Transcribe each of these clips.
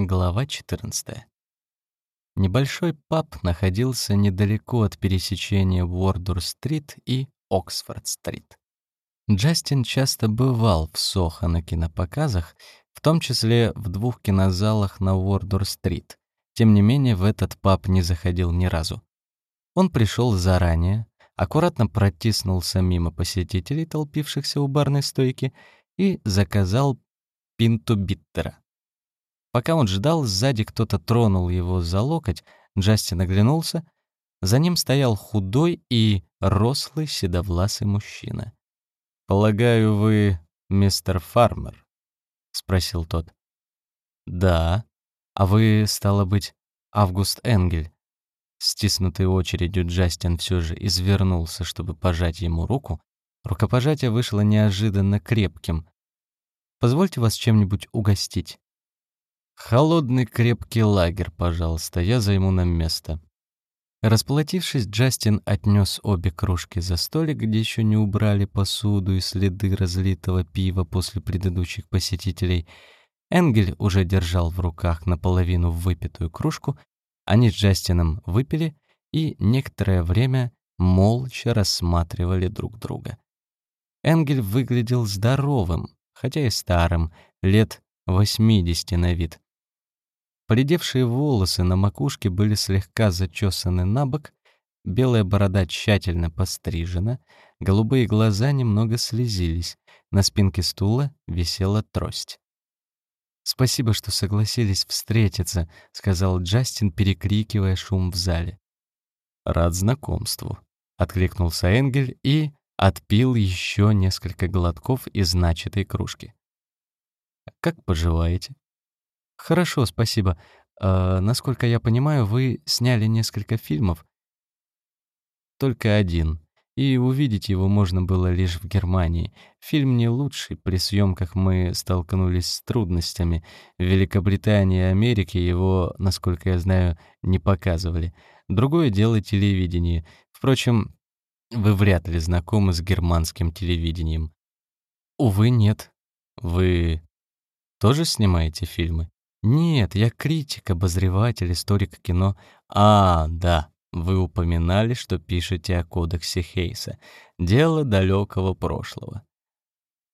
Глава 14. Небольшой паб находился недалеко от пересечения Уордур-стрит и Оксфорд-стрит. Джастин часто бывал в Сохо на кинопоказах, в том числе в двух кинозалах на Уордур-стрит. Тем не менее, в этот паб не заходил ни разу. Он пришел заранее, аккуратно протиснулся мимо посетителей, толпившихся у барной стойки, и заказал пинту биттера. Пока он ждал, сзади кто-то тронул его за локоть, Джастин оглянулся. За ним стоял худой и рослый седовласый мужчина. «Полагаю, вы мистер Фармер?» — спросил тот. «Да. А вы, стало быть, Август Энгель?» Стиснутый очередью Джастин все же извернулся, чтобы пожать ему руку. Рукопожатие вышло неожиданно крепким. «Позвольте вас чем-нибудь угостить». «Холодный крепкий лагерь, пожалуйста, я займу нам место». Расплатившись, Джастин отнес обе кружки за столик, где еще не убрали посуду и следы разлитого пива после предыдущих посетителей. Энгель уже держал в руках наполовину выпитую кружку. Они с Джастином выпили и некоторое время молча рассматривали друг друга. Энгель выглядел здоровым, хотя и старым, лет 80 на вид. Поредевшие волосы на макушке были слегка зачесаны на бок, белая борода тщательно пострижена, голубые глаза немного слезились, на спинке стула висела трость. «Спасибо, что согласились встретиться», — сказал Джастин, перекрикивая шум в зале. «Рад знакомству», — откликнулся Энгель и отпил еще несколько глотков из начатой кружки. «Как поживаете?» Хорошо, спасибо. А, насколько я понимаю, вы сняли несколько фильмов? Только один. И увидеть его можно было лишь в Германии. Фильм не лучший, при съемках мы столкнулись с трудностями. В Великобритании и Америке его, насколько я знаю, не показывали. Другое дело телевидение. Впрочем, вы вряд ли знакомы с германским телевидением. Увы, нет. Вы тоже снимаете фильмы? Нет, я критик, обозреватель, историк кино. А, да, вы упоминали, что пишете о кодексе Хейса. Дело далекого прошлого.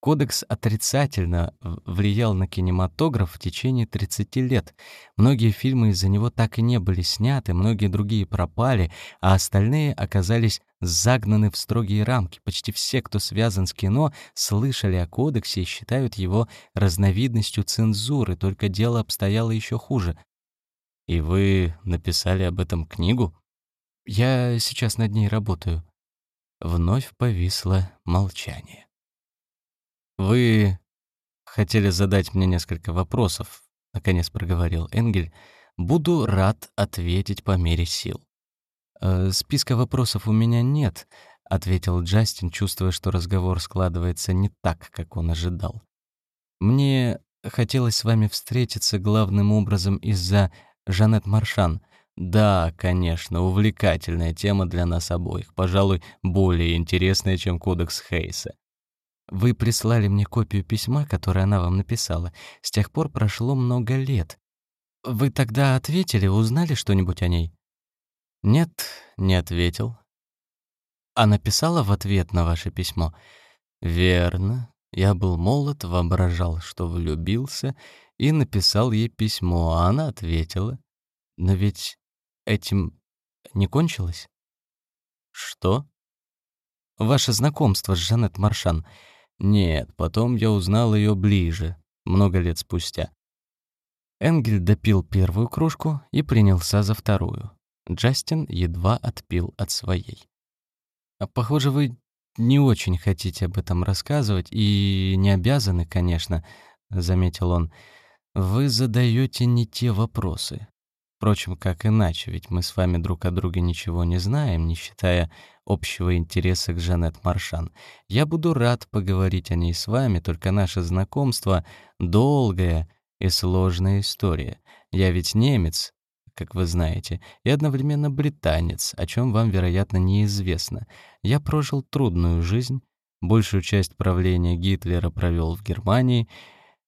Кодекс отрицательно влиял на кинематограф в течение 30 лет. Многие фильмы из-за него так и не были сняты, многие другие пропали, а остальные оказались загнаны в строгие рамки. Почти все, кто связан с кино, слышали о кодексе и считают его разновидностью цензуры, только дело обстояло еще хуже. «И вы написали об этом книгу?» «Я сейчас над ней работаю». Вновь повисло молчание. «Вы хотели задать мне несколько вопросов», — наконец проговорил Энгель. «Буду рад ответить по мере сил». «Э, «Списка вопросов у меня нет», — ответил Джастин, чувствуя, что разговор складывается не так, как он ожидал. «Мне хотелось с вами встретиться главным образом из-за Жанет Маршан. Да, конечно, увлекательная тема для нас обоих, пожалуй, более интересная, чем кодекс Хейса. Вы прислали мне копию письма, которое она вам написала. С тех пор прошло много лет. Вы тогда ответили, узнали что-нибудь о ней? Нет, не ответил. А написала в ответ на ваше письмо? Верно. Я был молод, воображал, что влюбился, и написал ей письмо, а она ответила. Но ведь этим не кончилось? Что? Ваше знакомство с Жанет Маршан — нет, потом я узнал ее ближе, много лет спустя. Энгель допил первую кружку и принялся за вторую. Джастин едва отпил от своей. А похоже, вы не очень хотите об этом рассказывать и не обязаны, конечно, заметил он. Вы задаете не те вопросы. Впрочем, как иначе, ведь мы с вами друг о друге ничего не знаем, не считая общего интереса к Жанет Маршан. Я буду рад поговорить о ней с вами, только наше знакомство — долгая и сложная история. Я ведь немец, как вы знаете, и одновременно британец, о чем вам, вероятно, неизвестно. Я прожил трудную жизнь, большую часть правления Гитлера провел в Германии,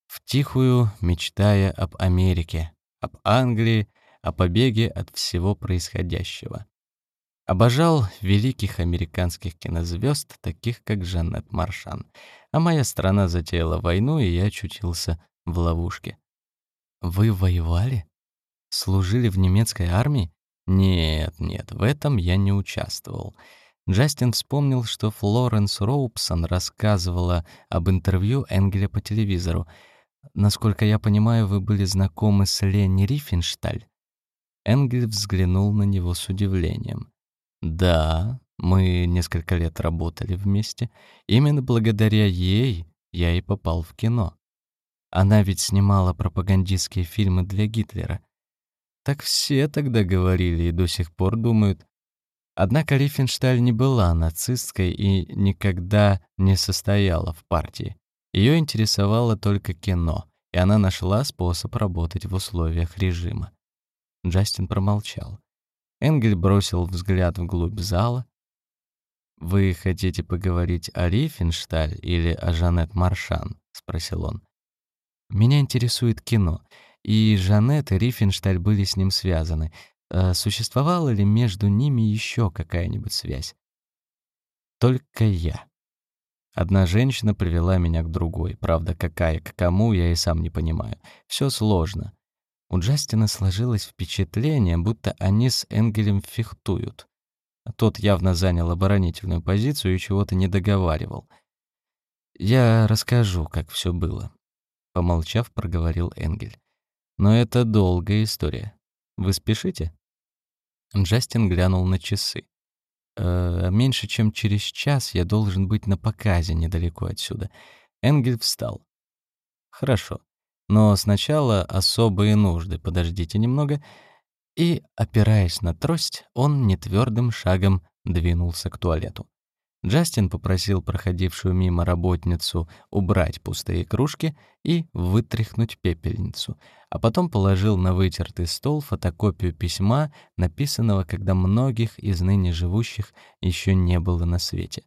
втихую мечтая об Америке. об Англии, о побеге от всего происходящего. Обожал великих американских кинозвезд, таких как Жанет Маршан. А моя страна затеяла войну, и я очутился в ловушке. «Вы воевали? Служили в немецкой армии?» «Нет, нет, в этом я не участвовал». Джастин вспомнил, что Флоренс Роупсон рассказывала об интервью Энгеля по телевизору. «Насколько я понимаю, вы были знакомы с Лени Рифеншталь?» Энгель взглянул на него с удивлением. «Да, мы несколько лет работали вместе. Именно благодаря ей я и попал в кино. Она ведь снимала пропагандистские фильмы для Гитлера. Так все тогда говорили и до сих пор думают. Однако Рифеншталь не была нацисткой и никогда не состояла в партии. Ее интересовало только кино, и она нашла способ работать в условиях режима. Джастин промолчал. Энгель бросил взгляд вглубь зала. «Вы хотите поговорить о Рифеншталь или о Жанет Маршан?» — спросил он. «Меня интересует кино, и Жанет и Рифеншталь были с ним связаны. А существовала ли между ними еще какая-нибудь связь?» «Только я», Одна женщина привела меня к другой. Правда, какая к кому, я и сам не понимаю. Все сложно. У Джастина сложилось впечатление, будто они с Энгелем фехтуют. Тот явно занял оборонительную позицию и чего-то не договаривал. «Я расскажу, как все было», — помолчав, проговорил Энгель. «Но это долгая история. Вы спешите?» Джастин глянул на часы. «Э, «Меньше чем через час я должен быть на показе недалеко отсюда». Энгель встал. «Хорошо. Но сначала особые нужды, подождите немного. И, опираясь на трость, он нетвёрдым шагом двинулся к туалету. Джастин попросил проходившую мимо работницу убрать пустые кружки и вытряхнуть пепельницу, а потом положил на вытертый стол фотокопию письма, написанного, когда многих из ныне живущих еще не было на свете.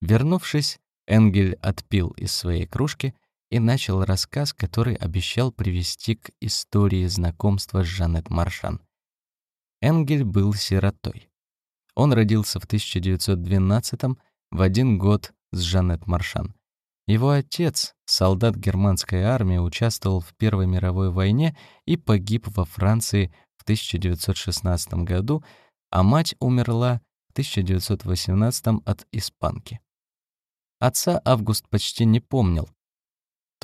Вернувшись, Энгель отпил из своей кружки и начал рассказ, который обещал привести к истории знакомства с Жанет Маршан. Энгель был сиротой. Он родился в 1912 в один год с Жанет Маршан. Его отец, солдат германской армии, участвовал в Первой мировой войне и погиб во Франции в 1916 году, а мать умерла в 1918 от испанки. Отца Август почти не помнил,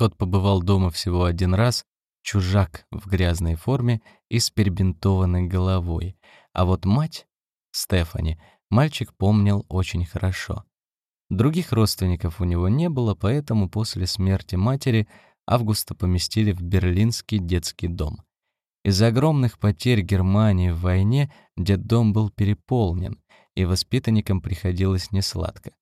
тот побывал дома всего один раз, чужак в грязной форме и с перебинтованной головой. А вот мать, Стефани, мальчик помнил очень хорошо. Других родственников у него не было, поэтому после смерти матери Августа поместили в берлинский детский дом. Из-за огромных потерь Германии в войне детдом был переполнен, и воспитанникам приходилось несладко.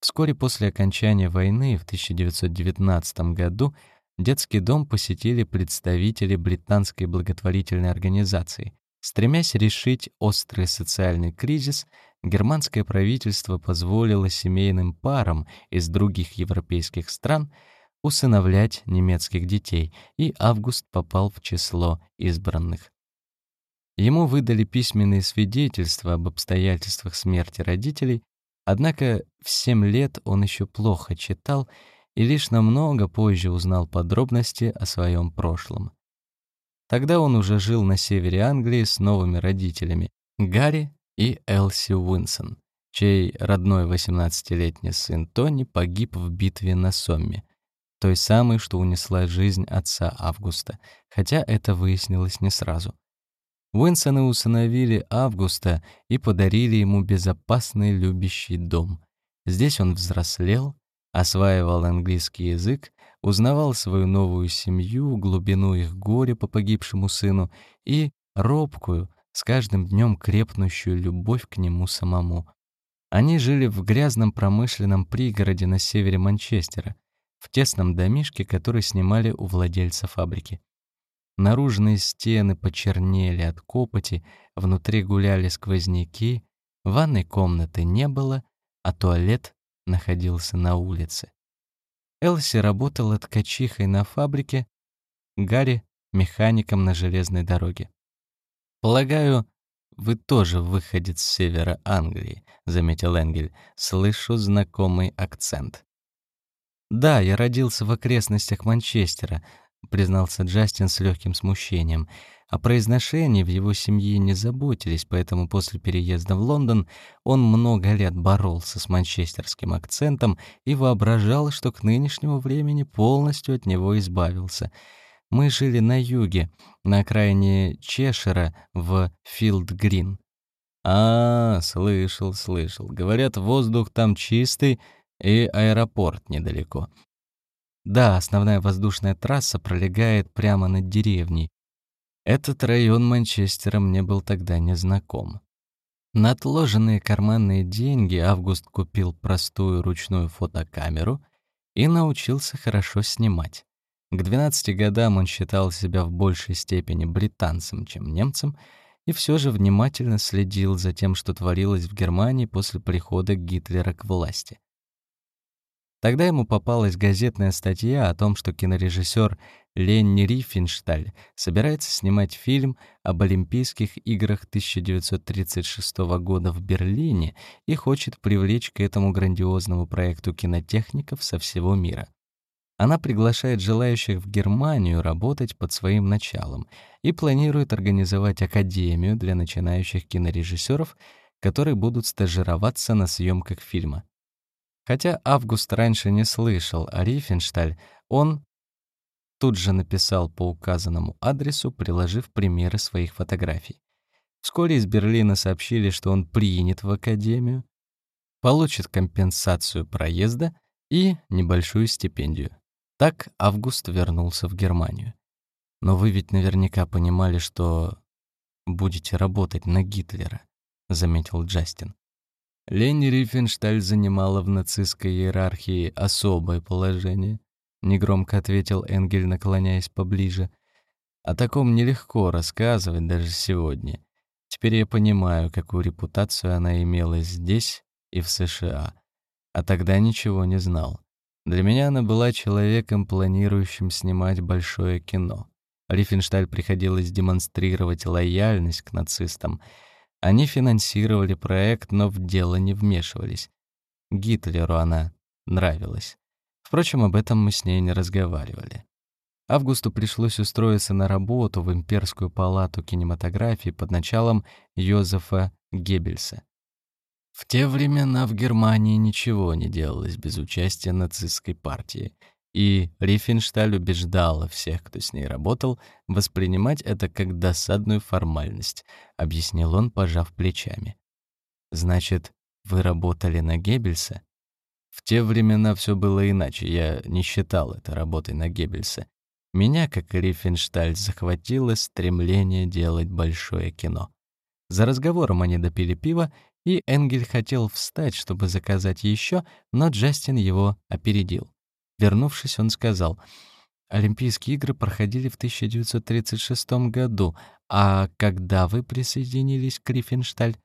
Вскоре после окончания войны в 1919 году детский дом посетили представители британской благотворительной организации. Стремясь решить острый социальный кризис, германское правительство позволило семейным парам из других европейских стран усыновлять немецких детей, и Август попал в число избранных. Ему выдали письменные свидетельства об обстоятельствах смерти родителей, Однако в семь лет он еще плохо читал и лишь намного позже узнал подробности о своем прошлом. Тогда он уже жил на севере Англии с новыми родителями Гарри и Элси Уинсон, чей родной 18-летний сын Тони погиб в битве на Сомме, той самой, что унесла жизнь отца Августа, хотя это выяснилось не сразу. Уинсоны усыновили Августа и подарили ему безопасный любящий дом. Здесь он взрослел, осваивал английский язык, узнавал свою новую семью, глубину их горя по погибшему сыну и робкую, с каждым днем крепнущую любовь к нему самому. Они жили в грязном промышленном пригороде на севере Манчестера, в тесном домишке, который снимали у владельца фабрики. Наружные стены почернели от копоти, внутри гуляли сквозняки, ванной комнаты не было, а туалет находился на улице. Элси работала ткачихой на фабрике, Гарри механиком на железной дороге. «Полагаю, вы тоже выходец с севера Англии», — заметил Энгель. «Слышу знакомый акцент». «Да, я родился в окрестностях Манчестера», — признался Джастин с легким смущением. О произношении в его семье не заботились, поэтому после переезда в Лондон он много лет боролся с манчестерским акцентом и воображал, что к нынешнему времени полностью от него избавился. Мы жили на юге, на окраине Чешера, в Филд-Грин. «А, слышал, слышал. Говорят, воздух там чистый и аэропорт недалеко. Да, основная воздушная трасса пролегает прямо над деревней. Этот район Манчестера мне был тогда незнаком. На отложенные карманные деньги Август купил простую ручную фотокамеру и научился хорошо снимать. К 12 годам он считал себя в большей степени британцем, чем немцем, и все же внимательно следил за тем, что творилось в Германии после прихода Гитлера к власти. Тогда ему попалась газетная статья о том, что кинорежиссер Ленни Рифеншталь собирается снимать фильм об Олимпийских играх 1936 года в Берлине и хочет привлечь к этому грандиозному проекту кинотехников со всего мира. Она приглашает желающих в Германию работать под своим началом и планирует организовать академию для начинающих кинорежиссеров, которые будут стажироваться на съемках фильма. Хотя Август раньше не слышал о Рифеншталь, он тут же написал по указанному адресу, приложив примеры своих фотографий. Вскоре из Берлина сообщили, что он принят в академию, получит компенсацию проезда и небольшую стипендию. Так Август вернулся в Германию. Но вы ведь наверняка понимали, что будете работать на Гитлера, заметил Джастин. Лени Рифеншталь занимала в нацистской иерархии особое положение, негромко ответил Энгель, наклоняясь поближе. О таком нелегко рассказывать даже сегодня. Теперь я понимаю, какую репутацию она имела здесь и в США. А тогда ничего не знал. Для меня она была человеком, планирующим снимать большое кино. Рифеншталь приходилось демонстрировать лояльность к нацистам — они финансировали проект, но в дело не вмешивались. Гитлеру она нравилась. Впрочем, об этом мы с ней не разговаривали. Августу пришлось устроиться на работу в Имперскую палату кинематографии под началом Йозефа Геббельса. В те времена в Германии ничего не делалось без участия нацистской партии — и Рифеншталь убеждала всех, кто с ней работал, воспринимать это как досадную формальность, объяснил он, пожав плечами. Значит, вы работали на Геббельса? В те времена все было иначе, я не считал это работой на Геббельса. Меня, как и Рифеншталь, захватило стремление делать большое кино. За разговором они допили пиво, и Энгель хотел встать, чтобы заказать еще, но Джастин его опередил. Вернувшись, он сказал, «Олимпийские игры проходили в 1936 году, а когда вы присоединились к Рифеншталь?»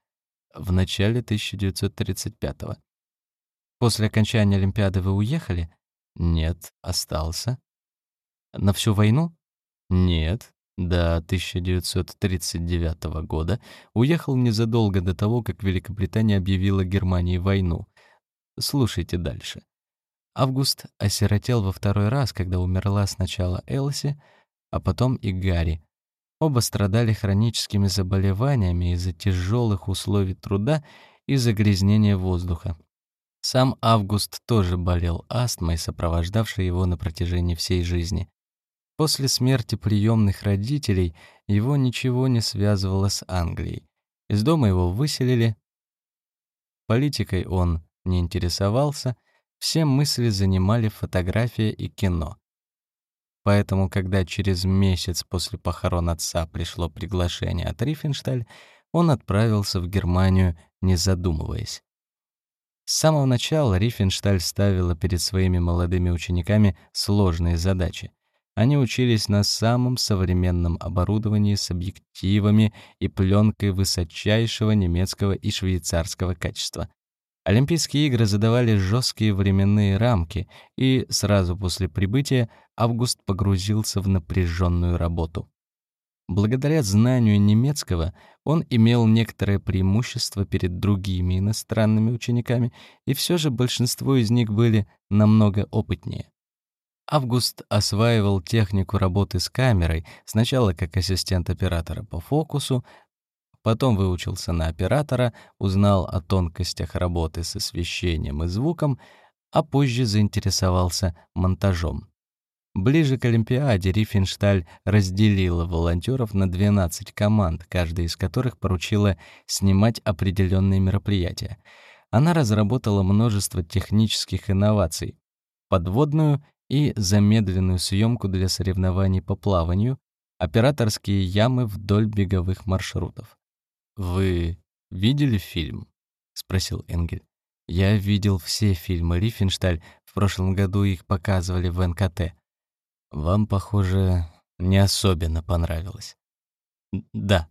«В начале 1935-го». «После окончания Олимпиады вы уехали?» «Нет, остался». «На всю войну?» «Нет, до 1939 года уехал незадолго до того, как Великобритания объявила Германии войну. Слушайте дальше. Август осиротел во второй раз, когда умерла сначала Элси, а потом и Гарри. Оба страдали хроническими заболеваниями из-за тяжелых условий труда и загрязнения воздуха. Сам Август тоже болел астмой, сопровождавшей его на протяжении всей жизни. После смерти приемных родителей его ничего не связывало с Англией. Из дома его выселили. Политикой он не интересовался — все мысли занимали фотография и кино. Поэтому, когда через месяц после похорон отца пришло приглашение от Рифеншталь, он отправился в Германию, не задумываясь. С самого начала Рифеншталь ставила перед своими молодыми учениками сложные задачи. Они учились на самом современном оборудовании с объективами и пленкой высочайшего немецкого и швейцарского качества. Олимпийские игры задавали жесткие временные рамки, и сразу после прибытия Август погрузился в напряженную работу. Благодаря знанию немецкого он имел некоторое преимущество перед другими иностранными учениками, и все же большинство из них были намного опытнее. Август осваивал технику работы с камерой, сначала как ассистент оператора по фокусу, потом выучился на оператора, узнал о тонкостях работы с освещением и звуком, а позже заинтересовался монтажом. Ближе к Олимпиаде Рифеншталь разделила волонтеров на 12 команд, каждая из которых поручила снимать определенные мероприятия. Она разработала множество технических инноваций, подводную и замедленную съемку для соревнований по плаванию, операторские ямы вдоль беговых маршрутов. «Вы видели фильм?» — спросил Энгель. «Я видел все фильмы Рифеншталь, в прошлом году их показывали в НКТ. Вам, похоже, не особенно понравилось». «Да».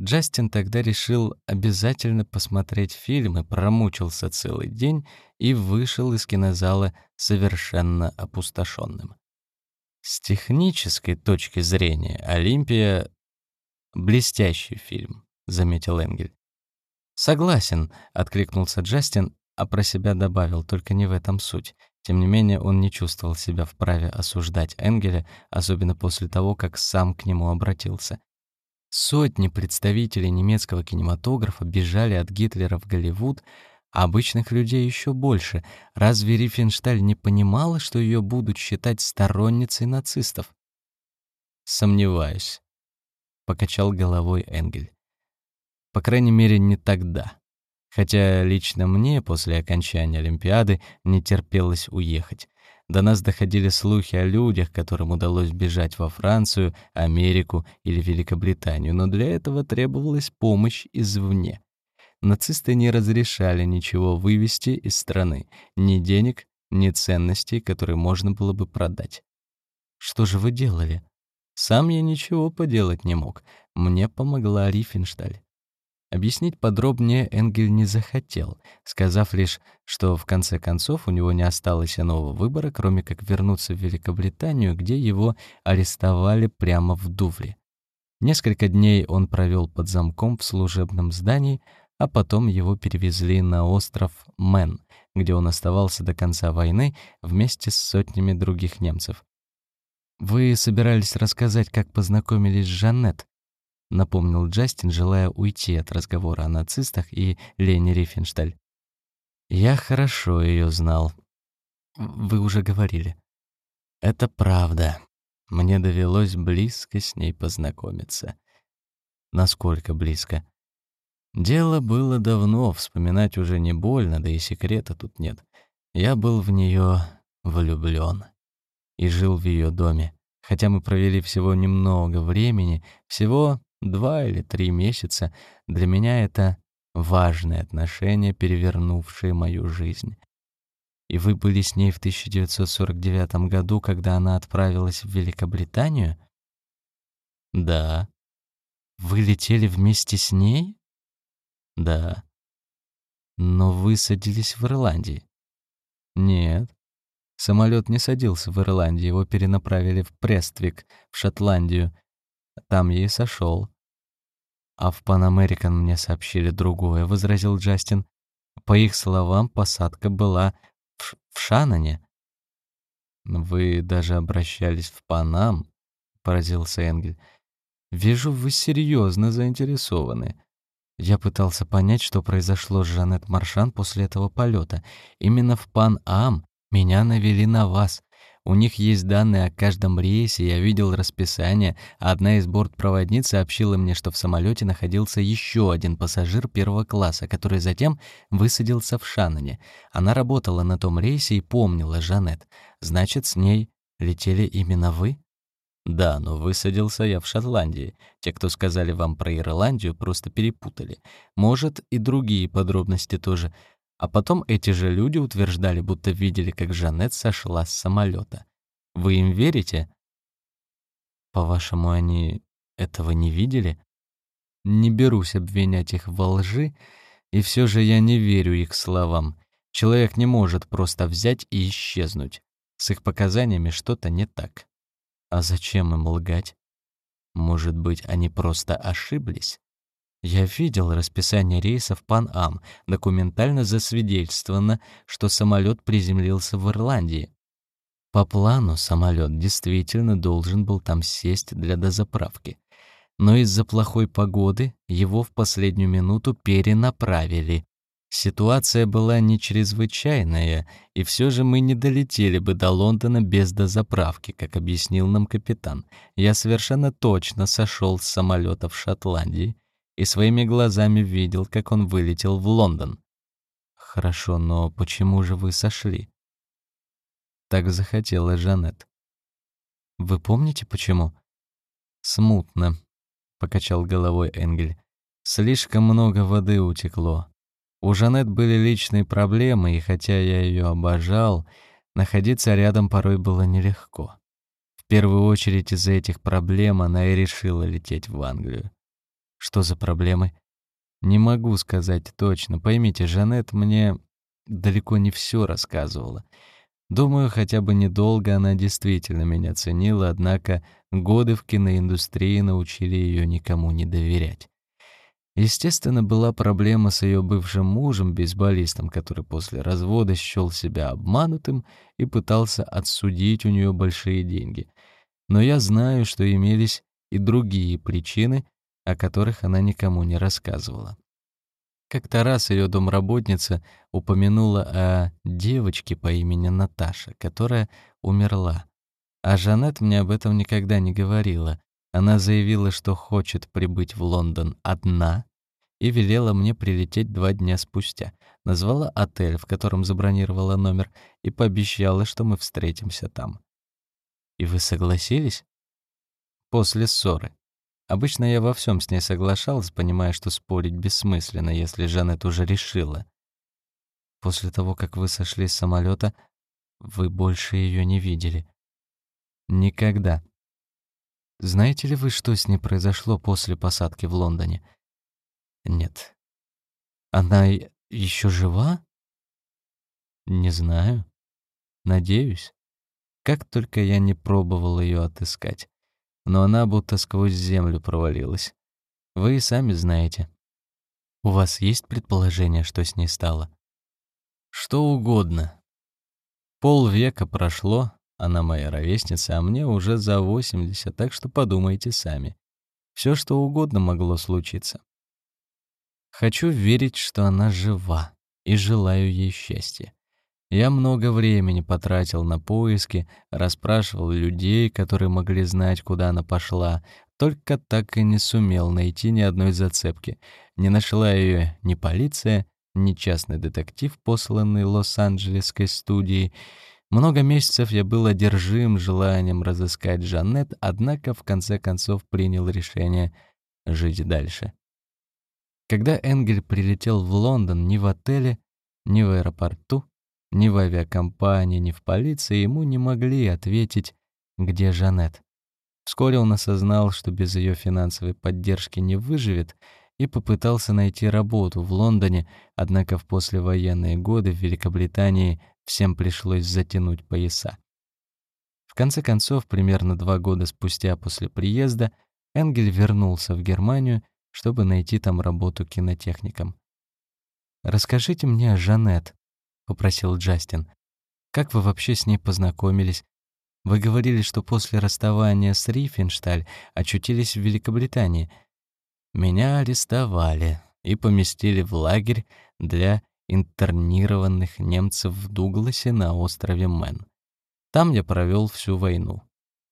Джастин тогда решил обязательно посмотреть фильм и промучился целый день и вышел из кинозала совершенно опустошенным. С технической точки зрения «Олимпия» — блестящий фильм заметил Энгель. Согласен, откликнулся Джастин, а про себя добавил, только не в этом суть. Тем не менее, он не чувствовал себя вправе осуждать Энгеля, особенно после того, как сам к нему обратился. Сотни представителей немецкого кинематографа бежали от Гитлера в Голливуд, а обычных людей еще больше. Разве Рифеншталь не понимала, что ее будут считать сторонницей нацистов? «Сомневаюсь», — покачал головой Энгель. По крайней мере, не тогда. Хотя лично мне после окончания Олимпиады не терпелось уехать. До нас доходили слухи о людях, которым удалось бежать во Францию, Америку или Великобританию, но для этого требовалась помощь извне. Нацисты не разрешали ничего вывести из страны, ни денег, ни ценностей, которые можно было бы продать. Что же вы делали? Сам я ничего поделать не мог. Мне помогла Рифеншталь. Объяснить подробнее Энгель не захотел, сказав лишь, что в конце концов у него не осталось иного выбора, кроме как вернуться в Великобританию, где его арестовали прямо в Дувре. Несколько дней он провел под замком в служебном здании, а потом его перевезли на остров Мэн, где он оставался до конца войны вместе с сотнями других немцев. «Вы собирались рассказать, как познакомились с Жанет?» — напомнил Джастин, желая уйти от разговора о нацистах и Лене Рифеншталь. «Я хорошо ее знал. Вы уже говорили. Это правда. Мне довелось близко с ней познакомиться. Насколько близко? Дело было давно, вспоминать уже не больно, да и секрета тут нет. Я был в нее влюблен и жил в ее доме. Хотя мы провели всего немного времени, всего два или три месяца, для меня это важные отношения, перевернувшие мою жизнь. И вы были с ней в 1949 году, когда она отправилась в Великобританию? Да. Вы летели вместе с ней? Да. Но вы садились в Ирландии? Нет. Самолет не садился в Ирландии, его перенаправили в Прествик, в Шотландию, там я и сошел. А в Pan American мне сообщили другое, возразил Джастин. По их словам, посадка была в, в Шаноне. Вы даже обращались в Панам, поразился Энгель. Вижу, вы серьезно заинтересованы. Я пытался понять, что произошло с Жанет Маршан после этого полета. Именно в Пан-Ам меня навели на вас. У них есть данные о каждом рейсе, я видел расписание, одна из бортпроводниц сообщила мне, что в самолете находился еще один пассажир первого класса, который затем высадился в Шаноне. Она работала на том рейсе и помнила Жанет. Значит, с ней летели именно вы? Да, но высадился я в Шотландии. Те, кто сказали вам про Ирландию, просто перепутали. Может, и другие подробности тоже. А потом эти же люди утверждали, будто видели, как Жанет сошла с самолета. Вы им верите? По-вашему, они этого не видели? Не берусь обвинять их во лжи. И все же я не верю их словам. Человек не может просто взять и исчезнуть. С их показаниями что-то не так. А зачем им лгать? Может быть, они просто ошиблись? Я видел расписание рейсов Пан-Ам, документально засвидетельствовано, что самолет приземлился в Ирландии. По плану самолет действительно должен был там сесть для дозаправки. Но из-за плохой погоды его в последнюю минуту перенаправили. Ситуация была не чрезвычайная, и все же мы не долетели бы до Лондона без дозаправки, как объяснил нам капитан. Я совершенно точно сошел с самолета в Шотландии и своими глазами видел, как он вылетел в Лондон. Хорошо, но почему же вы сошли? Так захотела Жанет. Вы помните почему? Смутно, покачал головой Энгель. Слишком много воды утекло. У Жанет были личные проблемы, и хотя я ее обожал, находиться рядом порой было нелегко. В первую очередь из-за этих проблем она и решила лететь в Англию. Что за проблемы? Не могу сказать точно. Поймите, Жанет мне далеко не все рассказывала. Думаю, хотя бы недолго она действительно меня ценила, однако годы в киноиндустрии научили ее никому не доверять. Естественно, была проблема с ее бывшим мужем, бейсболистом, который после развода счел себя обманутым и пытался отсудить у нее большие деньги. Но я знаю, что имелись и другие причины, о которых она никому не рассказывала. Как-то раз ее домработница упомянула о девочке по имени Наташа, которая умерла. А Жанет мне об этом никогда не говорила. Она заявила, что хочет прибыть в Лондон одна и велела мне прилететь два дня спустя. Назвала отель, в котором забронировала номер, и пообещала, что мы встретимся там. «И вы согласились?» «После ссоры. Обычно я во всем с ней соглашался, понимая, что спорить бессмысленно, если Жанет уже решила. После того, как вы сошли с самолета, вы больше ее не видели. Никогда. Знаете ли вы, что с ней произошло после посадки в Лондоне? Нет. Она еще жива? Не знаю. Надеюсь. Как только я не пробовал ее отыскать но она будто сквозь землю провалилась. Вы и сами знаете. У вас есть предположение, что с ней стало? Что угодно. Полвека прошло, она моя ровесница, а мне уже за 80, так что подумайте сами. Все что угодно могло случиться. Хочу верить, что она жива, и желаю ей счастья. Я много времени потратил на поиски, расспрашивал людей, которые могли знать, куда она пошла, только так и не сумел найти ни одной зацепки. Не нашла ее ни полиция, ни частный детектив, посланный Лос-Анджелесской студией. Много месяцев я был одержим желанием разыскать Жанет, однако в конце концов принял решение жить дальше. Когда Энгель прилетел в Лондон ни в отеле, ни в аэропорту, ни в авиакомпании, ни в полиции ему не могли ответить, где Жанет. Вскоре он осознал, что без ее финансовой поддержки не выживет, и попытался найти работу в Лондоне, однако в послевоенные годы в Великобритании всем пришлось затянуть пояса. В конце концов, примерно два года спустя после приезда, Энгель вернулся в Германию, чтобы найти там работу кинотехником. «Расскажите мне о Жанет», попросил Джастин. «Как вы вообще с ней познакомились? Вы говорили, что после расставания с Рифеншталь очутились в Великобритании. Меня арестовали и поместили в лагерь для интернированных немцев в Дугласе на острове Мэн. Там я провел всю войну.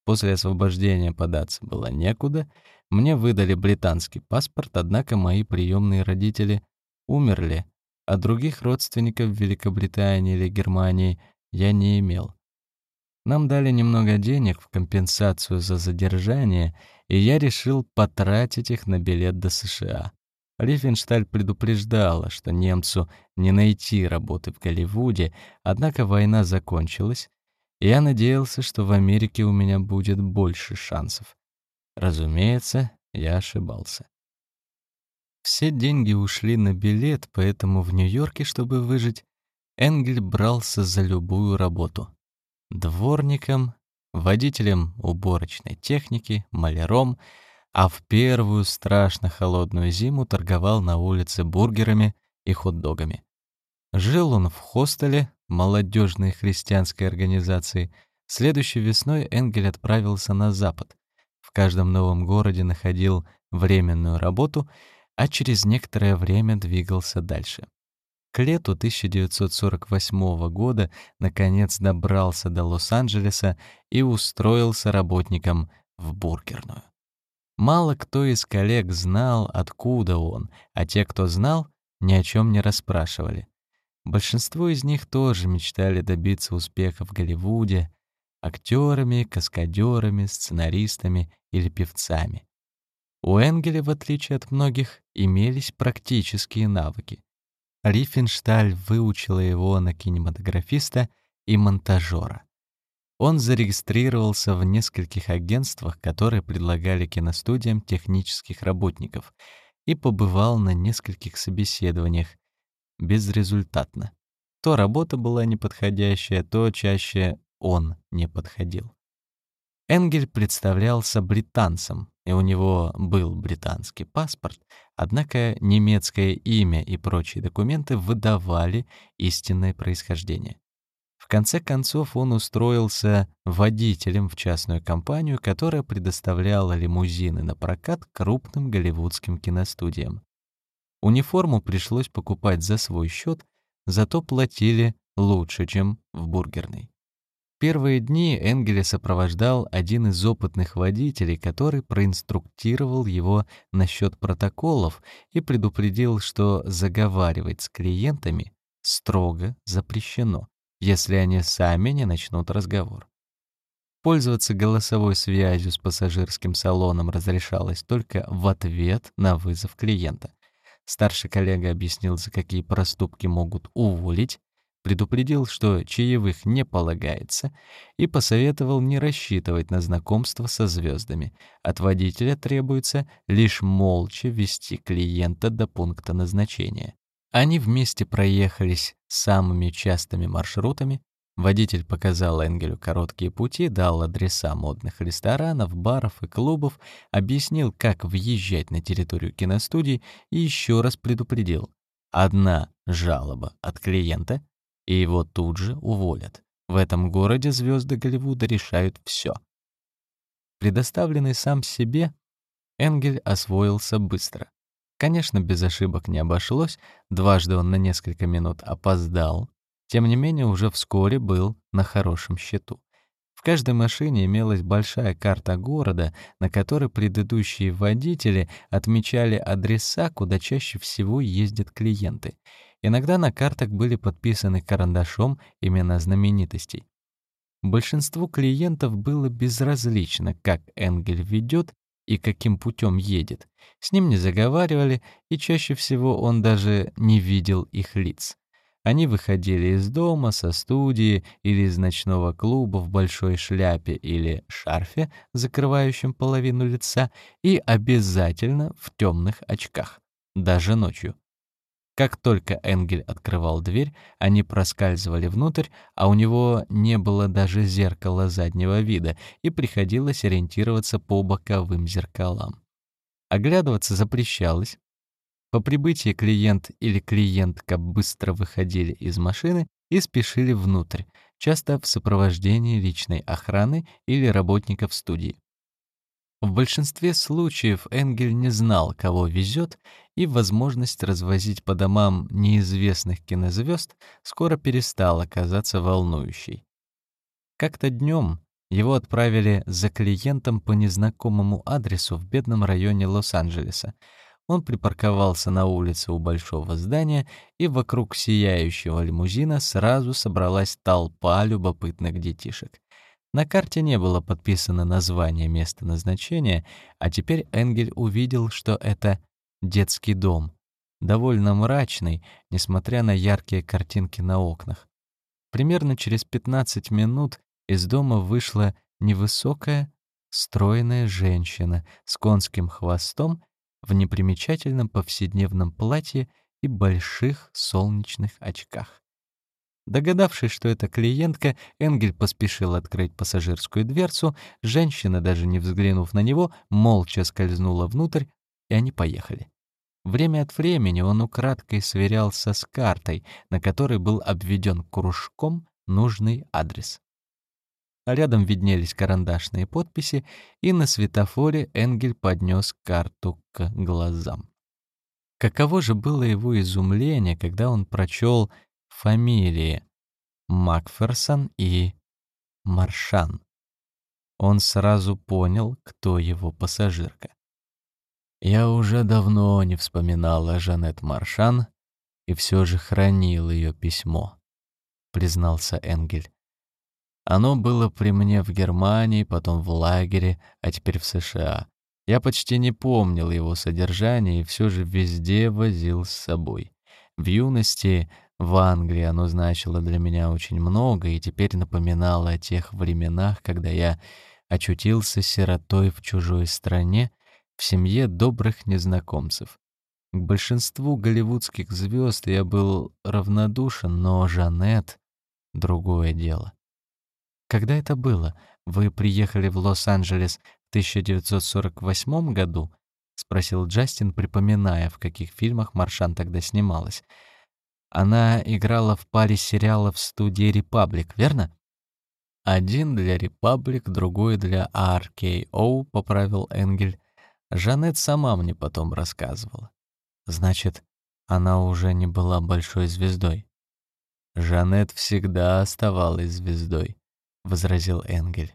После освобождения податься было некуда, мне выдали британский паспорт, однако мои приемные родители умерли а других родственников в Великобритании или Германии я не имел. Нам дали немного денег в компенсацию за задержание, и я решил потратить их на билет до США. Рифеншталь предупреждала, что немцу не найти работы в Голливуде, однако война закончилась, и я надеялся, что в Америке у меня будет больше шансов. Разумеется, я ошибался. Все деньги ушли на билет, поэтому в Нью-Йорке, чтобы выжить, Энгель брался за любую работу. Дворником, водителем уборочной техники, маляром, а в первую страшно холодную зиму торговал на улице бургерами и хот-догами. Жил он в хостеле молодежной христианской организации. Следующей весной Энгель отправился на запад. В каждом новом городе находил временную работу, а через некоторое время двигался дальше. К лету 1948 года наконец добрался до Лос-Анджелеса и устроился работником в бургерную. Мало кто из коллег знал, откуда он, а те, кто знал, ни о чем не расспрашивали. Большинство из них тоже мечтали добиться успеха в Голливуде, актерами, каскадерами, сценаристами или певцами. У Энгеля, в отличие от многих, имелись практические навыки. Рифеншталь выучила его на кинематографиста и монтажера. Он зарегистрировался в нескольких агентствах, которые предлагали киностудиям технических работников, и побывал на нескольких собеседованиях. Безрезультатно. То работа была неподходящая, то чаще он не подходил. Энгель представлялся британцем, и у него был британский паспорт, однако немецкое имя и прочие документы выдавали истинное происхождение. В конце концов он устроился водителем в частную компанию, которая предоставляла лимузины на прокат крупным голливудским киностудиям. Униформу пришлось покупать за свой счет, зато платили лучше, чем в бургерной. Первые дни Энгеля сопровождал один из опытных водителей, который проинструктировал его насчет протоколов и предупредил, что заговаривать с клиентами строго запрещено, если они сами не начнут разговор. Пользоваться голосовой связью с пассажирским салоном разрешалось только в ответ на вызов клиента. Старший коллега объяснил, за какие проступки могут уволить, предупредил, что чаевых не полагается, и посоветовал не рассчитывать на знакомство со звездами. От водителя требуется лишь молча вести клиента до пункта назначения. Они вместе проехались самыми частыми маршрутами, Водитель показал Энгелю короткие пути, дал адреса модных ресторанов, баров и клубов, объяснил, как въезжать на территорию киностудии и еще раз предупредил. Одна жалоба от клиента, и его тут же уволят. В этом городе звезды Голливуда решают все. Предоставленный сам себе, Энгель освоился быстро. Конечно, без ошибок не обошлось, дважды он на несколько минут опоздал, тем не менее, уже вскоре был на хорошем счету. В каждой машине имелась большая карта города, на которой предыдущие водители отмечали адреса, куда чаще всего ездят клиенты. Иногда на картах были подписаны карандашом имена знаменитостей. Большинству клиентов было безразлично, как Энгель ведет и каким путем едет. С ним не заговаривали, и чаще всего он даже не видел их лиц. Они выходили из дома, со студии или из ночного клуба в большой шляпе или шарфе, закрывающем половину лица, и обязательно в темных очках, даже ночью. Как только Энгель открывал дверь, они проскальзывали внутрь, а у него не было даже зеркала заднего вида, и приходилось ориентироваться по боковым зеркалам. Оглядываться запрещалось, по прибытии клиент или клиентка быстро выходили из машины и спешили внутрь, часто в сопровождении личной охраны или работников студии. В большинстве случаев Энгель не знал, кого везет, и возможность развозить по домам неизвестных кинозвезд скоро перестала казаться волнующей. Как-то днем его отправили за клиентом по незнакомому адресу в бедном районе Лос-Анджелеса, он припарковался на улице у большого здания, и вокруг сияющего лимузина сразу собралась толпа любопытных детишек. На карте не было подписано название места назначения, а теперь Энгель увидел, что это детский дом, довольно мрачный, несмотря на яркие картинки на окнах. Примерно через 15 минут из дома вышла невысокая, стройная женщина с конским хвостом в непримечательном повседневном платье и больших солнечных очках. Догадавшись, что это клиентка, Энгель поспешил открыть пассажирскую дверцу, женщина, даже не взглянув на него, молча скользнула внутрь, и они поехали. Время от времени он украдкой сверялся с картой, на которой был обведен кружком нужный адрес. Рядом виднелись карандашные подписи, и на светофоре Энгель поднес карту к глазам. Каково же было его изумление, когда он прочел фамилии Макферсон и Маршан. Он сразу понял, кто его пассажирка. Я уже давно не вспоминал о Жанет Маршан и все же хранил ее письмо, признался Энгель. Оно было при мне в Германии, потом в лагере, а теперь в США. Я почти не помнил его содержание и все же везде возил с собой. В юности в Англии оно значило для меня очень много и теперь напоминало о тех временах, когда я очутился сиротой в чужой стране в семье добрых незнакомцев. К большинству голливудских звезд я был равнодушен, но Жанет — другое дело. Когда это было? Вы приехали в Лос-Анджелес в 1948 году? — спросил Джастин, припоминая, в каких фильмах Маршан тогда снималась. Она играла в паре сериалов студии «Репаблик», верно? Один для «Репаблик», другой для RKO, поправил Энгель. Жанет сама мне потом рассказывала. Значит, она уже не была большой звездой. Жанет всегда оставалась звездой, возразил Энгель.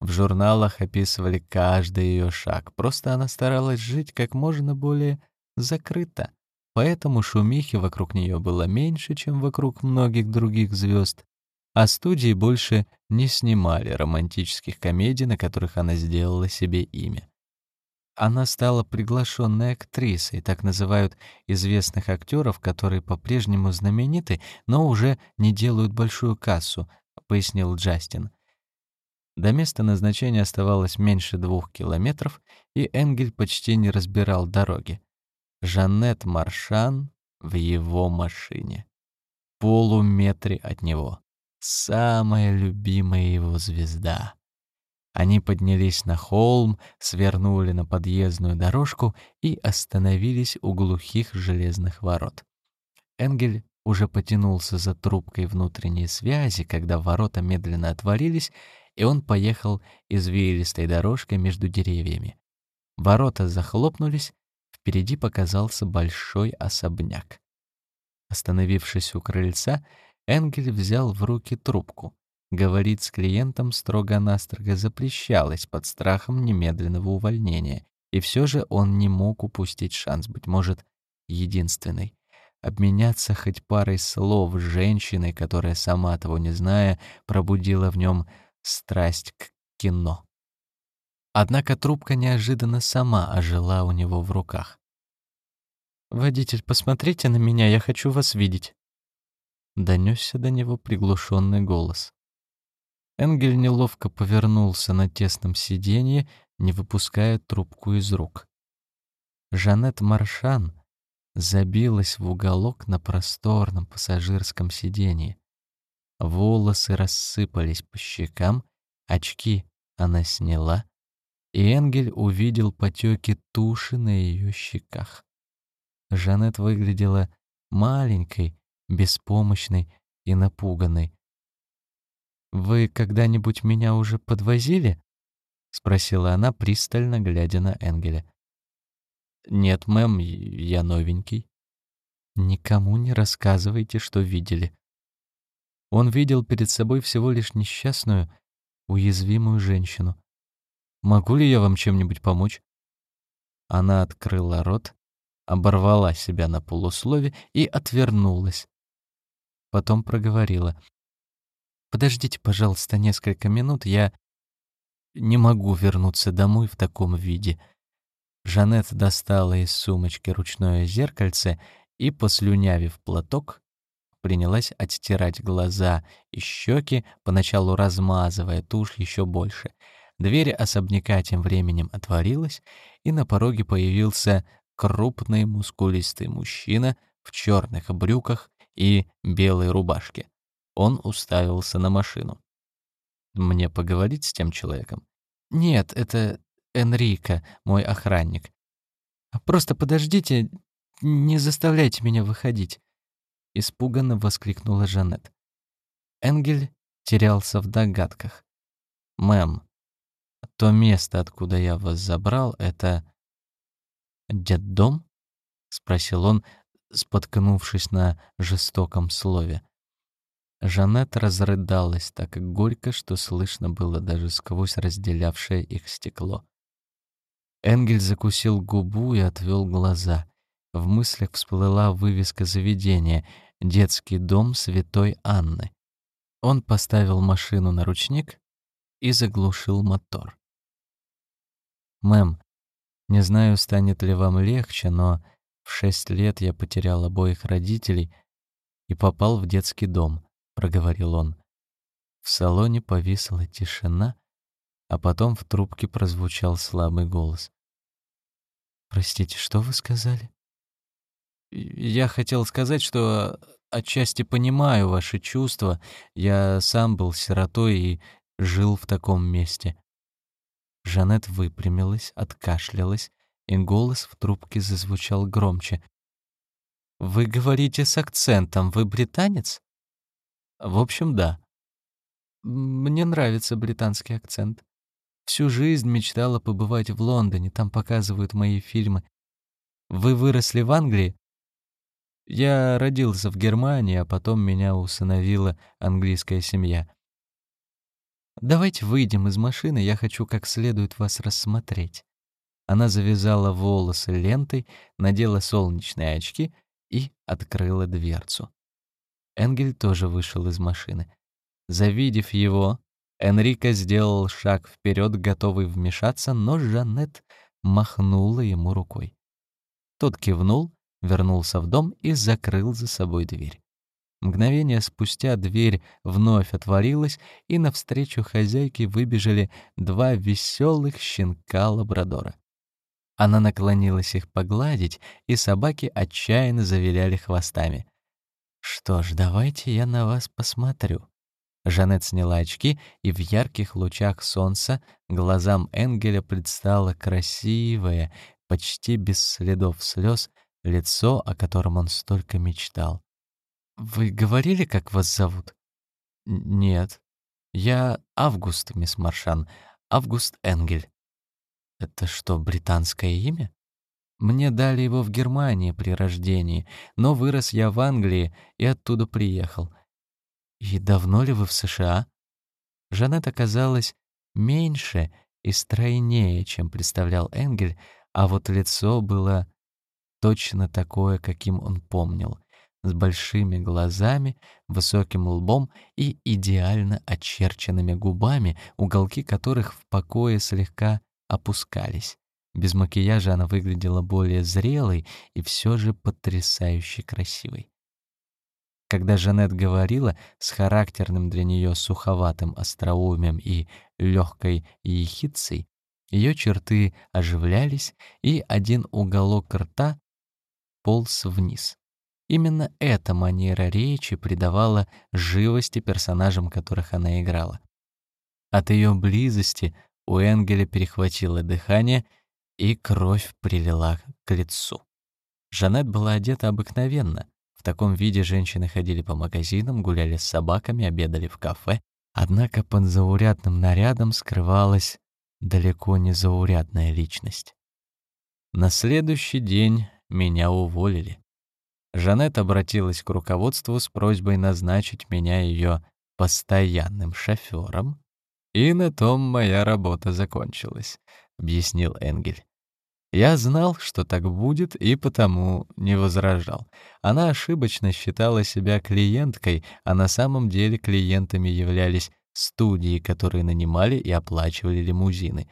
В журналах описывали каждый ее шаг, просто она старалась жить как можно более закрыто. Поэтому шумихи вокруг нее было меньше, чем вокруг многих других звезд, а студии больше не снимали романтических комедий, на которых она сделала себе имя. Она стала приглашенной актрисой, так называют известных актеров, которые по-прежнему знамениты, но уже не делают большую кассу, пояснил Джастин. До места назначения оставалось меньше двух километров, и Энгель почти не разбирал дороги. Жанет Маршан в его машине. Полуметре от него. Самая любимая его звезда. Они поднялись на холм, свернули на подъездную дорожку и остановились у глухих железных ворот. Энгель уже потянулся за трубкой внутренней связи, когда ворота медленно отворились, и он поехал извилистой дорожкой между деревьями. Ворота захлопнулись, впереди показался большой особняк. Остановившись у крыльца, Энгель взял в руки трубку. Говорить с клиентом строго-настрого запрещалось под страхом немедленного увольнения, и все же он не мог упустить шанс, быть может, единственный. Обменяться хоть парой слов с женщиной, которая, сама того не зная, пробудила в нем страсть к кино. Однако трубка неожиданно сама ожила у него в руках. «Водитель, посмотрите на меня, я хочу вас видеть». Донесся до него приглушенный голос. Энгель неловко повернулся на тесном сиденье, не выпуская трубку из рук. Жанет Маршан забилась в уголок на просторном пассажирском сиденье. Волосы рассыпались по щекам, очки она сняла, и Энгель увидел потеки туши на ее щеках. Жанет выглядела маленькой, беспомощной и напуганной. «Вы когда-нибудь меня уже подвозили?» — спросила она, пристально глядя на Энгеля. «Нет, мэм, я новенький». «Никому не рассказывайте, что видели». Он видел перед собой всего лишь несчастную, уязвимую женщину. «Могу ли я вам чем-нибудь помочь?» Она открыла рот, оборвала себя на полуслове и отвернулась. Потом проговорила. Подождите, пожалуйста, несколько минут, я не могу вернуться домой в таком виде. Жанет достала из сумочки ручное зеркальце и, послюнявив платок, принялась оттирать глаза и щеки, поначалу размазывая тушь еще больше. Дверь особняка тем временем отворилась, и на пороге появился крупный мускулистый мужчина в черных брюках и белой рубашке. Он уставился на машину. «Мне поговорить с тем человеком?» «Нет, это Энрико, мой охранник. Просто подождите, не заставляйте меня выходить», — испуганно воскликнула Жанет. Энгель терялся в догадках. «Мэм, то место, откуда я вас забрал, это детдом?» — спросил он, споткнувшись на жестоком слове. Жанет разрыдалась так горько, что слышно было даже сквозь разделявшее их стекло. Энгель закусил губу и отвел глаза. В мыслях всплыла вывеска заведения «Детский дом Святой Анны». Он поставил машину на ручник и заглушил мотор. «Мэм, не знаю, станет ли вам легче, но в шесть лет я потерял обоих родителей и попал в детский дом», — проговорил он. В салоне повисла тишина, а потом в трубке прозвучал слабый голос. «Простите, что вы сказали?» «Я хотел сказать, что отчасти понимаю ваши чувства. Я сам был сиротой и жил в таком месте». Жанет выпрямилась, откашлялась, и голос в трубке зазвучал громче. «Вы говорите с акцентом. Вы британец?» «В общем, да. Мне нравится британский акцент. Всю жизнь мечтала побывать в Лондоне, там показывают мои фильмы. Вы выросли в Англии? Я родился в Германии, а потом меня усыновила английская семья. Давайте выйдем из машины, я хочу как следует вас рассмотреть. Она завязала волосы лентой, надела солнечные очки и открыла дверцу. Энгель тоже вышел из машины. Завидев его, Энрико сделал шаг вперед, готовый вмешаться, но Жанет махнула ему рукой. Тот кивнул, вернулся в дом и закрыл за собой дверь. Мгновение спустя дверь вновь отворилась, и навстречу хозяйке выбежали два веселых щенка-лабрадора. Она наклонилась их погладить, и собаки отчаянно завиляли хвостами. «Что ж, давайте я на вас посмотрю», Жанет сняла очки, и в ярких лучах солнца глазам Энгеля предстало красивое, почти без следов слез, лицо, о котором он столько мечтал. «Вы говорили, как вас зовут?» «Нет. Я Август, мисс Маршан. Август Энгель». «Это что, британское имя?» «Мне дали его в Германии при рождении, но вырос я в Англии и оттуда приехал». «И давно ли вы в США?» Жанет оказалась меньше и стройнее, чем представлял Энгель, а вот лицо было точно такое, каким он помнил, с большими глазами, высоким лбом и идеально очерченными губами, уголки которых в покое слегка опускались. Без макияжа она выглядела более зрелой и все же потрясающе красивой. Когда Жанет говорила с характерным для нее суховатым остроумием и легкой ехицей, ее черты оживлялись, и один уголок рта полз вниз. Именно эта манера речи придавала живости персонажам, которых она играла. От ее близости у Энгеля перехватило дыхание, и кровь прилила к лицу. Жанет была одета обыкновенно, в таком виде женщины ходили по магазинам, гуляли с собаками, обедали в кафе. Однако под заурядным нарядом скрывалась далеко не заурядная личность. На следующий день меня уволили. Жанет обратилась к руководству с просьбой назначить меня ее постоянным шофером, и на том моя работа закончилась, объяснил Энгель. Я знал, что так будет, и потому не возражал. Она ошибочно считала себя клиенткой, а на самом деле клиентами являлись студии, которые нанимали и оплачивали лимузины.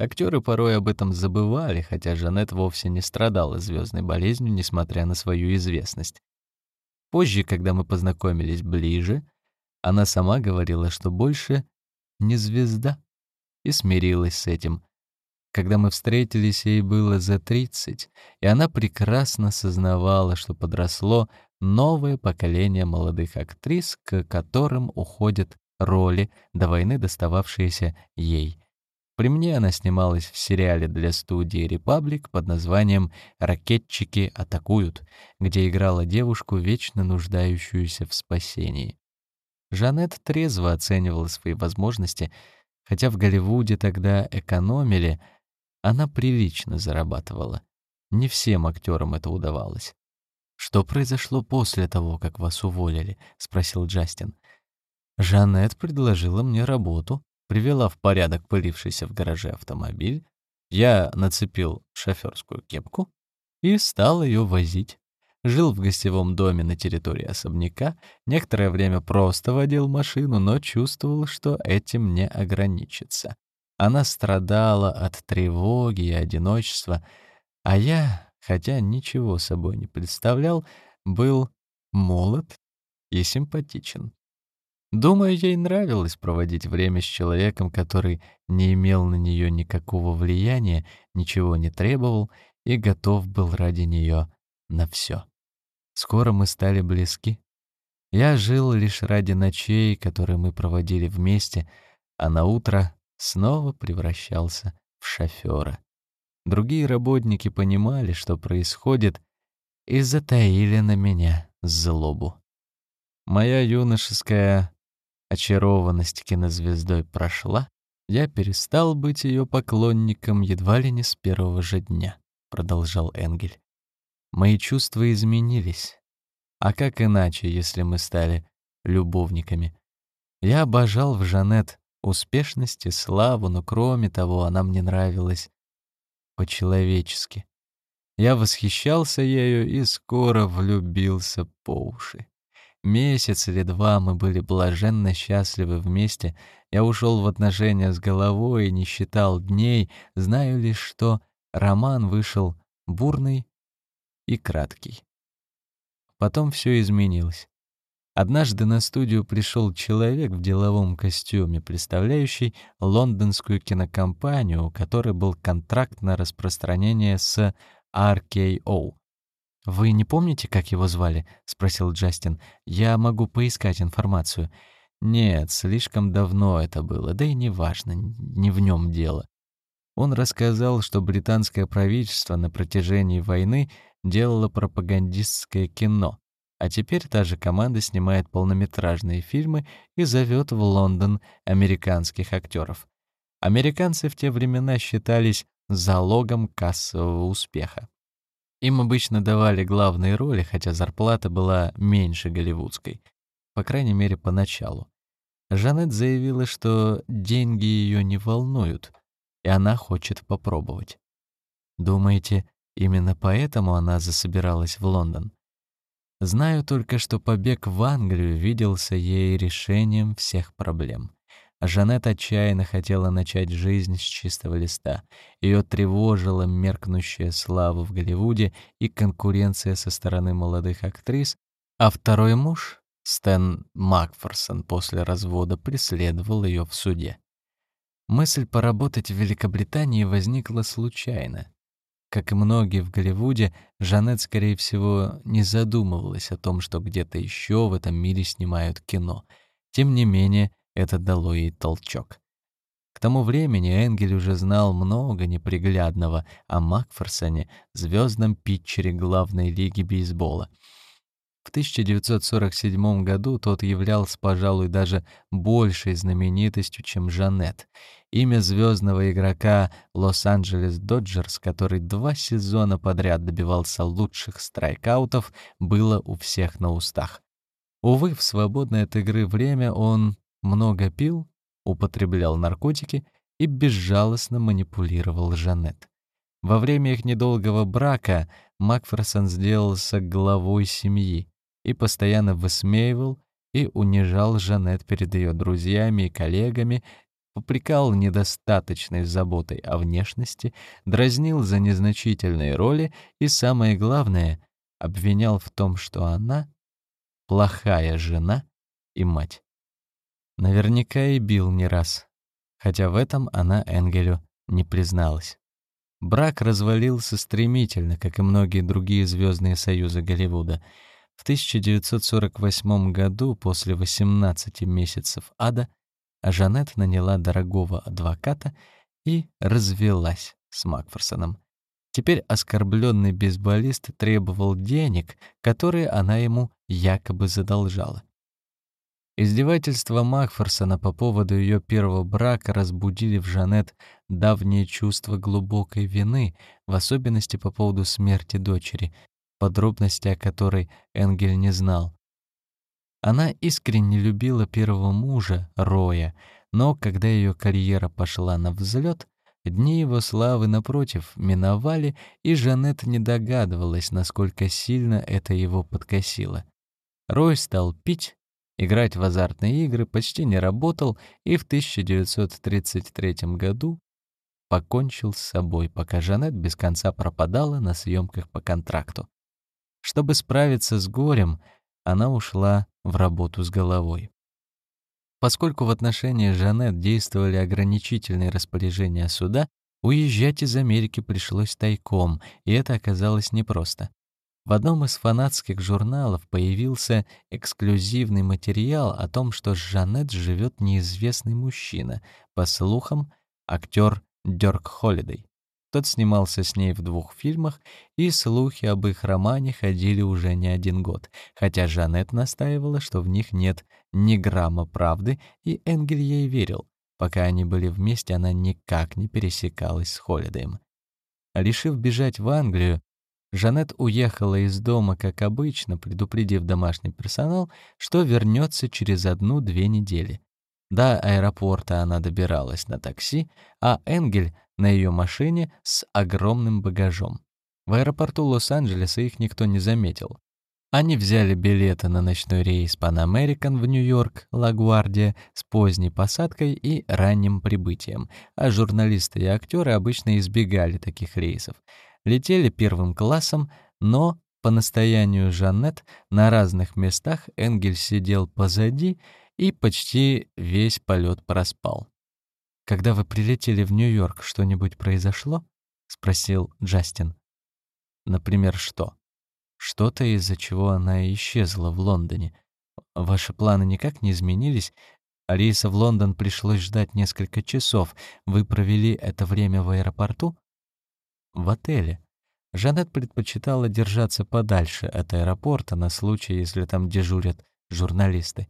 Актеры порой об этом забывали, хотя Жанет вовсе не страдала звездной болезнью, несмотря на свою известность. Позже, когда мы познакомились ближе, она сама говорила, что больше не звезда, и смирилась с этим — Когда мы встретились, ей было за 30, и она прекрасно сознавала, что подросло новое поколение молодых актрис, к которым уходят роли, до войны достававшиеся ей. При мне она снималась в сериале для студии «Репаблик» под названием «Ракетчики атакуют», где играла девушку, вечно нуждающуюся в спасении. Жанет трезво оценивала свои возможности, хотя в Голливуде тогда экономили, она прилично зарабатывала. Не всем актерам это удавалось. «Что произошло после того, как вас уволили?» — спросил Джастин. Жанет предложила мне работу, привела в порядок пылившийся в гараже автомобиль, я нацепил шофёрскую кепку и стал ее возить. Жил в гостевом доме на территории особняка, некоторое время просто водил машину, но чувствовал, что этим не ограничится. Она страдала от тревоги и одиночества, а я, хотя ничего собой не представлял, был молод и симпатичен. Думаю, ей нравилось проводить время с человеком, который не имел на нее никакого влияния, ничего не требовал и готов был ради нее на все. Скоро мы стали близки. Я жил лишь ради ночей, которые мы проводили вместе, а на утро снова превращался в шофера. Другие работники понимали, что происходит, и затаили на меня злобу. Моя юношеская очарованность кинозвездой прошла, я перестал быть ее поклонником едва ли не с первого же дня, продолжал Энгель. Мои чувства изменились. А как иначе, если мы стали любовниками? Я обожал в Жанет успешность и славу, но кроме того, она мне нравилась по-человечески. Я восхищался ею и скоро влюбился по уши. Месяц или два мы были блаженно счастливы вместе. Я ушел в отношения с головой и не считал дней, знаю лишь, что роман вышел бурный и краткий. Потом все изменилось. Однажды на студию пришел человек в деловом костюме, представляющий лондонскую кинокомпанию, у которой был контракт на распространение с RKO, «Вы не помните, как его звали?» — спросил Джастин. «Я могу поискать информацию». «Нет, слишком давно это было, да и неважно, не в нем дело». Он рассказал, что британское правительство на протяжении войны делало пропагандистское кино, а теперь та же команда снимает полнометражные фильмы и зовет в Лондон американских актеров. Американцы в те времена считались залогом кассового успеха. Им обычно давали главные роли, хотя зарплата была меньше голливудской. По крайней мере, поначалу. Жанет заявила, что деньги ее не волнуют, и она хочет попробовать. Думаете, именно поэтому она засобиралась в Лондон? Знаю только, что побег в Англию виделся ей решением всех проблем. Жанет отчаянно хотела начать жизнь с чистого листа. Ее тревожила меркнущая слава в Голливуде и конкуренция со стороны молодых актрис, а второй муж, Стэн Макферсон, после развода преследовал ее в суде. Мысль поработать в Великобритании возникла случайно. Как и многие в Голливуде, Жанет, скорее всего, не задумывалась о том, что где-то еще в этом мире снимают кино. Тем не менее, это дало ей толчок. К тому времени Энгель уже знал много неприглядного о Макферсоне, звездном питчере главной лиги бейсбола. В 1947 году тот являлся, пожалуй, даже большей знаменитостью, чем Жанет. Имя звездного игрока Лос-Анджелес Доджерс, который два сезона подряд добивался лучших страйкаутов, было у всех на устах. Увы, в свободное от игры время он много пил, употреблял наркотики и безжалостно манипулировал Жанет. Во время их недолгого брака Макферсон сделался главой семьи и постоянно высмеивал и унижал Жанет перед ее друзьями и коллегами, попрекал недостаточной заботой о внешности, дразнил за незначительные роли и, самое главное, обвинял в том, что она — плохая жена и мать. Наверняка и бил не раз. Хотя в этом она Энгелю не призналась. Брак развалился стремительно, как и многие другие звездные союзы Голливуда. В 1948 году, после 18 месяцев ада, Жанет наняла дорогого адвоката и развелась с Макферсоном. Теперь оскорбленный бейсболист требовал денег, которые она ему якобы задолжала. Издевательства Макферсона по поводу ее первого брака разбудили в Жанет давнее чувство глубокой вины, в особенности по поводу смерти дочери, подробности о которой Энгель не знал. Она искренне любила первого мужа, Роя, но когда ее карьера пошла на взлет, дни его славы, напротив, миновали, и Жанет не догадывалась, насколько сильно это его подкосило. Рой стал пить, играть в азартные игры, почти не работал и в 1933 году покончил с собой, пока Жанет без конца пропадала на съемках по контракту. Чтобы справиться с горем, она ушла в работу с головой. Поскольку в отношении Жанет действовали ограничительные распоряжения суда, уезжать из Америки пришлось тайком, и это оказалось непросто. В одном из фанатских журналов появился эксклюзивный материал о том, что с Жанет живет неизвестный мужчина, по слухам, актер Дёрк Холидей. Тот снимался с ней в двух фильмах, и слухи об их романе ходили уже не один год, хотя Жанет настаивала, что в них нет ни грамма правды, и Энгель ей верил. Пока они были вместе, она никак не пересекалась с Холидеем. Решив бежать в Англию, Жанет уехала из дома, как обычно, предупредив домашний персонал, что вернется через одну-две недели. До аэропорта она добиралась на такси, а Энгель — на ее машине с огромным багажом. В аэропорту Лос-Анджелеса их никто не заметил. Они взяли билеты на ночной рейс Pan American в Нью-Йорк, Лагуардия, с поздней посадкой и ранним прибытием, а журналисты и актеры обычно избегали таких рейсов — летели первым классом, но по настоянию Жаннет на разных местах Энгель сидел позади и почти весь полет проспал. «Когда вы прилетели в Нью-Йорк, что-нибудь произошло?» — спросил Джастин. «Например, что?» «Что-то, из-за чего она исчезла в Лондоне. Ваши планы никак не изменились, рейса в Лондон пришлось ждать несколько часов. Вы провели это время в аэропорту?» В отеле. Жанет предпочитала держаться подальше от аэропорта на случай, если там дежурят журналисты.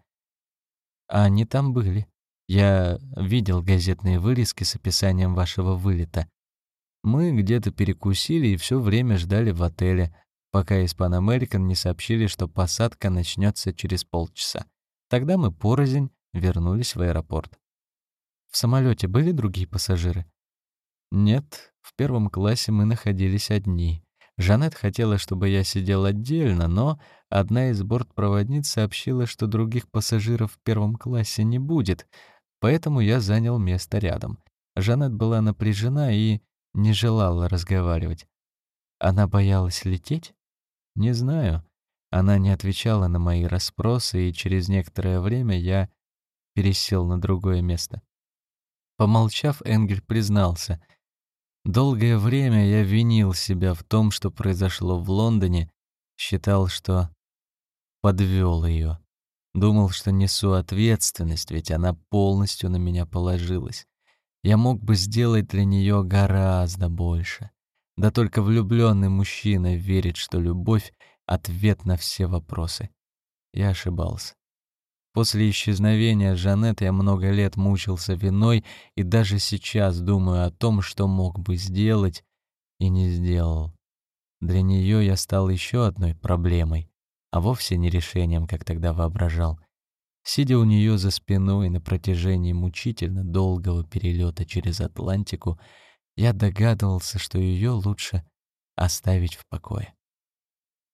А они там были. Я видел газетные вырезки с описанием вашего вылета. Мы где-то перекусили и все время ждали в отеле, пока из Pan American не сообщили, что посадка начнется через полчаса. Тогда мы порознь вернулись в аэропорт. В самолете были другие пассажиры? Нет, в первом классе мы находились одни. Жанет хотела, чтобы я сидел отдельно, но одна из бортпроводниц сообщила, что других пассажиров в первом классе не будет, поэтому я занял место рядом. Жанет была напряжена и не желала разговаривать. Она боялась лететь? Не знаю. Она не отвечала на мои расспросы, и через некоторое время я пересел на другое место. Помолчав, Энгель признался — Долгое время я винил себя в том, что произошло в Лондоне, считал, что подвел ее. Думал, что несу ответственность, ведь она полностью на меня положилась. Я мог бы сделать для нее гораздо больше. Да только влюбленный мужчина верит, что любовь — ответ на все вопросы. Я ошибался. После исчезновения Жанет я много лет мучился виной и даже сейчас думаю о том, что мог бы сделать и не сделал. Для нее я стал еще одной проблемой, а вовсе не решением, как тогда воображал. Сидя у нее за спиной на протяжении мучительно долгого перелета через Атлантику, я догадывался, что ее лучше оставить в покое.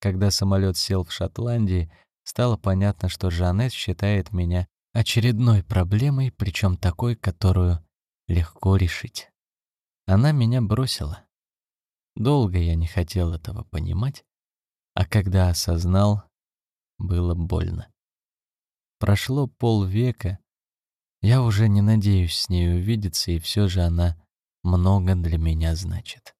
Когда самолет сел в Шотландии, Стало понятно, что Жанет считает меня очередной проблемой, причем такой, которую легко решить. Она меня бросила. Долго я не хотел этого понимать, а когда осознал, было больно. Прошло полвека, я уже не надеюсь с ней увидеться, и все же она много для меня значит.